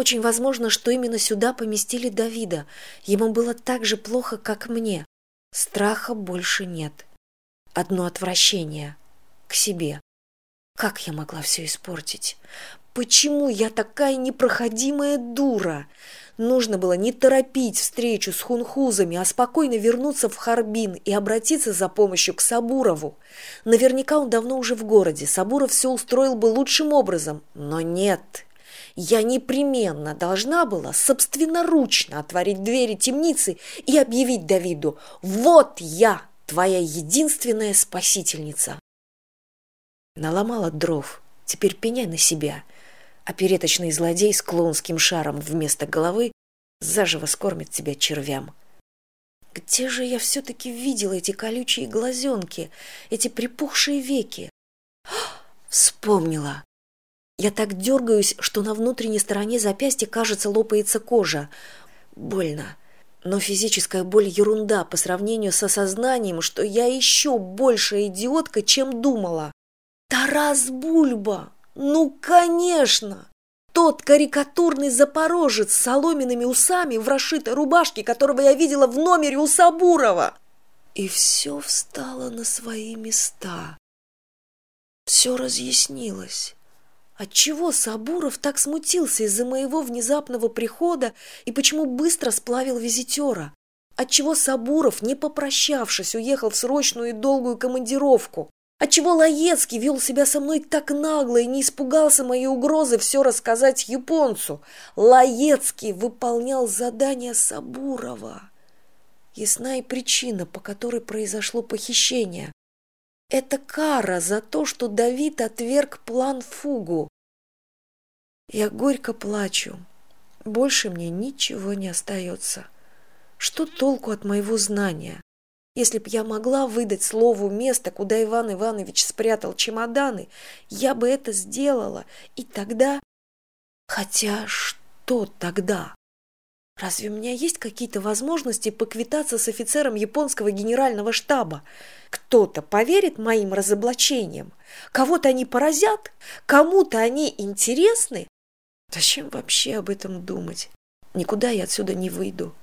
Очень возможно, что именно сюда поместили Давида. Ему было так же плохо, как мне. Страха больше нет. Одно отвращение к себе. Как я могла все испортить? Почему я такая непроходимая дура? Нужно было не торопить встречу с хунхузами, а спокойно вернуться в Харбин и обратиться за помощью к Сабурову. Наверняка он давно уже в городе, Сабуров все устроил бы лучшим образом. Но нет, я непременно должна была собственноручно отворить двери темницы и объявить Давиду «Вот я, твоя единственная спасительница!» Наломала дров, теперь пеняй на себя – опереточный злодей с клоунским шаром вместо головы заживо скормит тебя червям. Где же я все-таки видела эти колючие глазенки, эти припухшие веки? Вспомнила. Я так дергаюсь, что на внутренней стороне запястья, кажется, лопается кожа. Больно. Но физическая боль ерунда по сравнению с осознанием, что я еще большая идиотка, чем думала. Тарас Бульба! Ну, конечно! Тот карикатурный запорожец с соломенными усами в расшитой рубашке, которого я видела в номере у Сабурова. И все встало на свои места. Все разъяснилось. Отчего Сабуров так смутился из-за моего внезапного прихода и почему быстро сплавил визитера? Отчего Сабуров, не попрощавшись, уехал в срочную и долгую командировку? Отчего Лаецкий вел себя со мной так нагло и не испугался моей угрозы все рассказать японцу? Лаецкий выполнял задание Сабурова. Ясна и причина, по которой произошло похищение. Это кара за то, что Давид отверг план фугу. Я горько плачу. Больше мне ничего не остается. Что толку от моего знания? Если б я могла выдать слову место, куда Иван Иванович спрятал чемоданы, я бы это сделала. И тогда... Хотя что тогда? Разве у меня есть какие-то возможности поквитаться с офицером японского генерального штаба? Кто-то поверит моим разоблачениям? Кого-то они поразят? Кому-то они интересны? Зачем вообще об этом думать? Никуда я отсюда не выйду.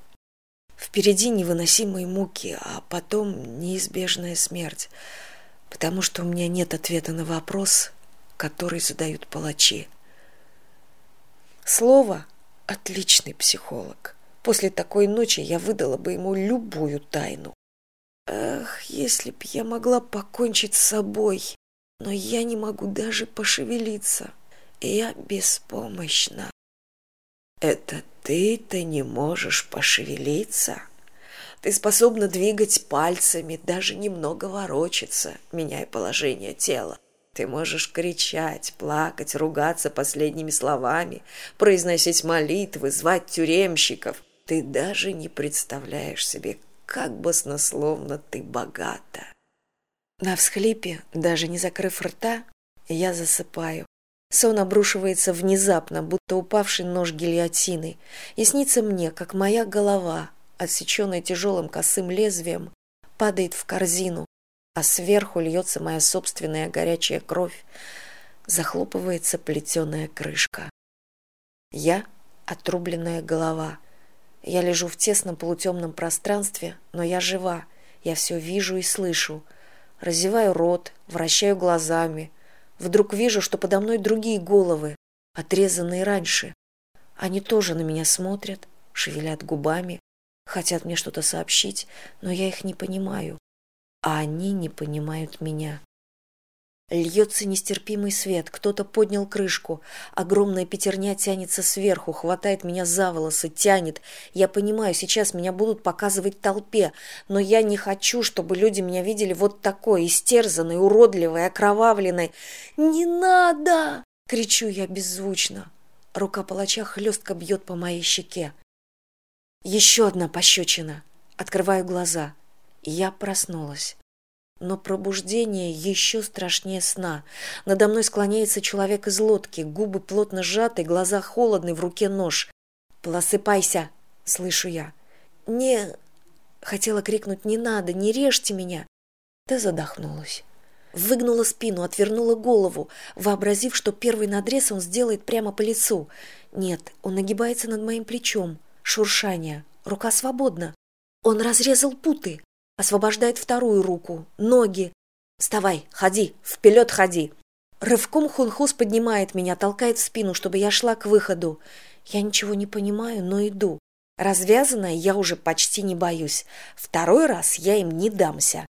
Впереди невыносимые муки, а потом неизбежная смерть, потому что у меня нет ответа на вопрос, который задают палачи. Слово – отличный психолог. После такой ночи я выдала бы ему любую тайну. Эх, если б я могла покончить с собой, но я не могу даже пошевелиться. Я беспомощна. Это ты-то не можешь пошевелиться. Ты способна двигать пальцами, даже немного ворочаться, меняя положение тела. Ты можешь кричать, плакать, ругаться последними словами, произносить молитвы, звать тюремщиков. Ты даже не представляешь себе, как баснословно ты богата. На всхлипе, даже не закрыв рта, я засыпаю, Сон обрушивается внезапно, будто упавший нож гильотины, и снится мне, как моя голова, отсеченная тяжелым косым лезвием, падает в корзину, а сверху льется моя собственная горячая кровь, захлопывается плетеная крышка. Я — отрубленная голова. Я лежу в тесном полутемном пространстве, но я жива, я все вижу и слышу. Разеваю рот, вращаю глазами — Вдруг вижу, что подо мной другие головы, отрезанные раньше. Они тоже на меня смотрят, шевелят губами, хотят мне что-то сообщить, но я их не понимаю, а они не понимают меня. Льется нестерпимый свет, кто-то поднял крышку, огромная пятерня тянется сверху, хватает меня за волосы, тянет. Я понимаю, сейчас меня будут показывать толпе, но я не хочу, чтобы люди меня видели вот такой, истерзанной, уродливой, окровавленной. «Не надо!» — кричу я беззвучно. Рука палача хлестко бьет по моей щеке. Еще одна пощечина. Открываю глаза. Я проснулась. Но пробуждение еще страшнее сна. Надо мной склоняется человек из лодки, губы плотно сжаты, глаза холодны, в руке нож. «Просыпайся!» — слышу я. «Не...» — хотела крикнуть «не надо, не режьте меня!» Да задохнулась. Выгнула спину, отвернула голову, вообразив, что первый надрез он сделает прямо по лицу. нет он нагибается над моим плечом шуршание рука свободна он разрезал путы освобождает вторую руку. Ноги. Вставай ходи вперед ходи. Рывком хунхус поднимает меня толкает в спину чтобы я шла к выходу. Я ничего не понимаю но иду. Развязанная я уже почти не боюсь. Второй раз я им не дамся